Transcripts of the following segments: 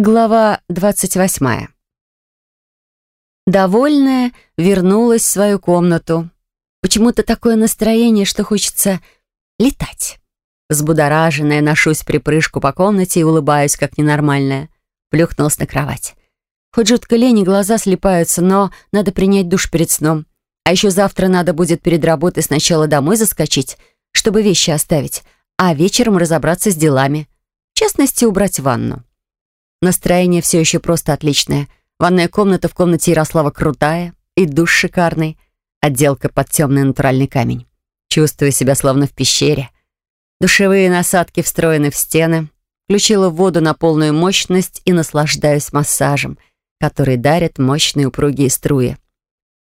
Глава 28. Довольная, вернулась в свою комнату. Почему-то такое настроение, что хочется летать. Взбудораженная, ношусь припрыжку по комнате и улыбаюсь, как ненормальная. Плюхнулась на кровать. Хоть жутко лень глаза слепаются, но надо принять душ перед сном. А еще завтра надо будет перед работой сначала домой заскочить, чтобы вещи оставить, а вечером разобраться с делами. В частности, убрать ванну. Настроение все еще просто отличное. Ванная комната в комнате Ярослава крутая, и душ шикарный. Отделка под темный натуральный камень. Чувствую себя словно в пещере. Душевые насадки встроены в стены. Включила воду на полную мощность и наслаждаюсь массажем, который дарит мощные упругие струи.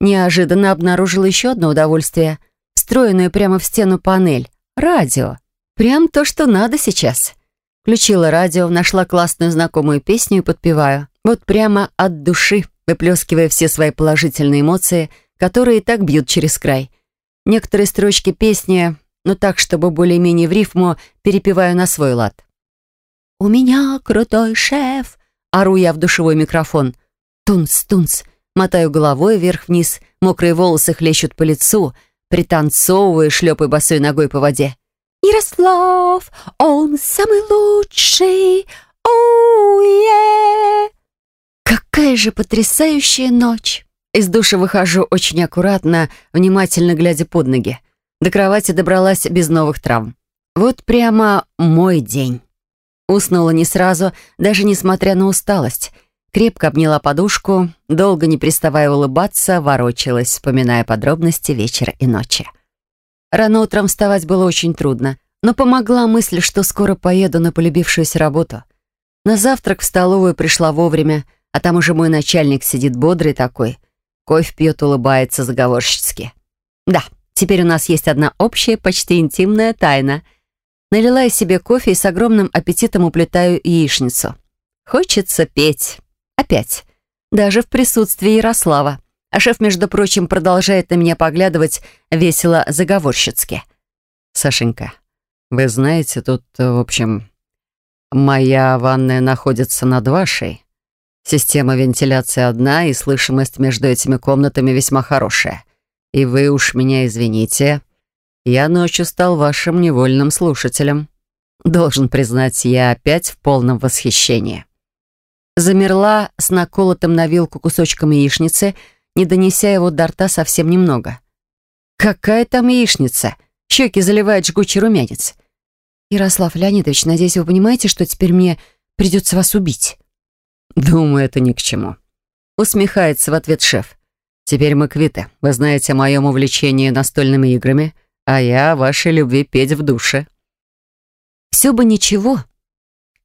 Неожиданно обнаружила еще одно удовольствие. Встроенную прямо в стену панель. Радио. Прям то, что надо сейчас. Включила радио, нашла классную знакомую песню и подпеваю. Вот прямо от души, выплескивая все свои положительные эмоции, которые и так бьют через край. Некоторые строчки песни, но так, чтобы более-менее в рифму, перепеваю на свой лад. «У меня крутой шеф!» Ору я в душевой микрофон. «Тунц, тунц!» Мотаю головой вверх-вниз, мокрые волосы хлещут по лицу, пританцовываю, шлепаю босой ногой по воде. Ярослав, он самый лучший, оу, yeah. Какая же потрясающая ночь! Из душа выхожу очень аккуратно, внимательно глядя под ноги. До кровати добралась без новых травм. Вот прямо мой день. Уснула не сразу, даже несмотря на усталость. Крепко обняла подушку, долго не приставая улыбаться, ворочалась, вспоминая подробности вечера и ночи. Рано утром вставать было очень трудно, но помогла мысль, что скоро поеду на полюбившуюся работу. На завтрак в столовую пришла вовремя, а там уже мой начальник сидит бодрый такой. Кофе пьет, улыбается заговорщицки. Да, теперь у нас есть одна общая, почти интимная тайна. Налила я себе кофе и с огромным аппетитом уплетаю яичницу. Хочется петь. Опять. Даже в присутствии Ярослава. А шеф, между прочим, продолжает на меня поглядывать весело заговорщицки. «Сашенька, вы знаете, тут, в общем, моя ванная находится над вашей. Система вентиляции одна, и слышимость между этими комнатами весьма хорошая. И вы уж меня извините, я ночью стал вашим невольным слушателем. Должен признать, я опять в полном восхищении». Замерла с наколотым на вилку кусочком яичницы — не донеся его до рта совсем немного. «Какая там яичница? Щеки заливает жгучий румянец». «Ярослав Леонидович, надеюсь, вы понимаете, что теперь мне придется вас убить?» «Думаю, это ни к чему», — усмехается в ответ шеф. «Теперь мы квиты. Вы знаете о моем увлечении настольными играми, а я о вашей любви петь в душе». Все бы ничего,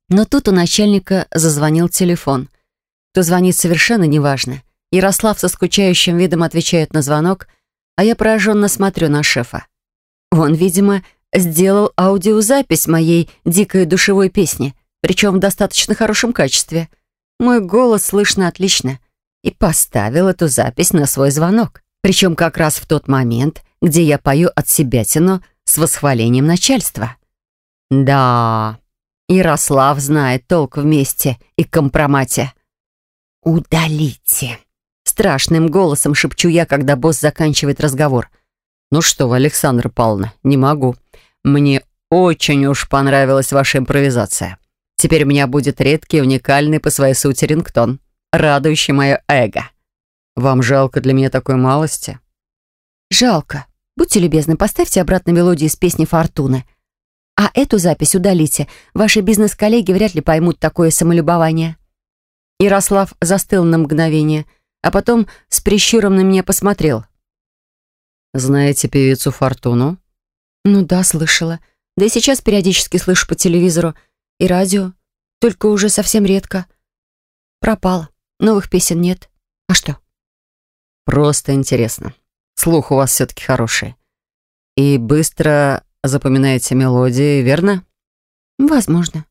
но тут у начальника зазвонил телефон. Кто звонит, совершенно неважно. Ярослав со скучающим видом отвечает на звонок, а я пораженно смотрю на шефа. Он, видимо, сделал аудиозапись моей дикой душевой песни, причем в достаточно хорошем качестве. Мой голос слышно отлично. И поставил эту запись на свой звонок. Причем как раз в тот момент, где я пою от себя тяну с восхвалением начальства. Да, Ярослав знает толк вместе и компромате. «Удалите!» Страшным голосом шепчу я, когда босс заканчивает разговор. «Ну что вы, Александра Павловна, не могу. Мне очень уж понравилась ваша импровизация. Теперь у меня будет редкий, уникальный по своей сути рингтон, радующий мое эго. Вам жалко для меня такой малости?» «Жалко. Будьте любезны, поставьте обратно мелодию из песни «Фортуны». А эту запись удалите. Ваши бизнес-коллеги вряд ли поймут такое самолюбование». Ярослав застыл на мгновение – а потом с прищуром на меня посмотрел. «Знаете певицу Фортуну?» «Ну да, слышала. Да и сейчас периодически слышу по телевизору и радио, только уже совсем редко. Пропала. Новых песен нет. А что?» «Просто интересно. Слух у вас все-таки хороший. И быстро запоминаете мелодии, верно?» «Возможно.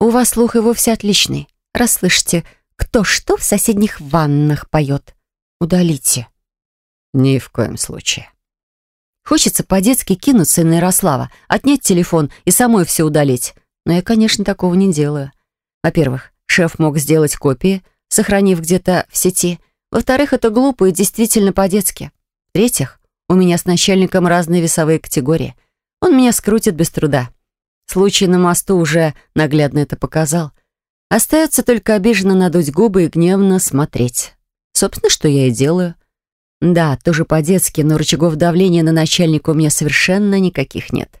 У вас слух и вовсе отличный. Расслышите кто что в соседних ваннах поет. Удалите. Ни в коем случае. Хочется по-детски кинуться на Ярослава, отнять телефон и самой все удалить. Но я, конечно, такого не делаю. Во-первых, шеф мог сделать копии, сохранив где-то в сети. Во-вторых, это глупо и действительно по-детски. В-третьих, у меня с начальником разные весовые категории. Он меня скрутит без труда. Случай на мосту уже наглядно это показал. Остается только обиженно надуть губы и гневно смотреть. Собственно, что я и делаю. Да, тоже по-детски, но рычагов давления на начальника у меня совершенно никаких нет.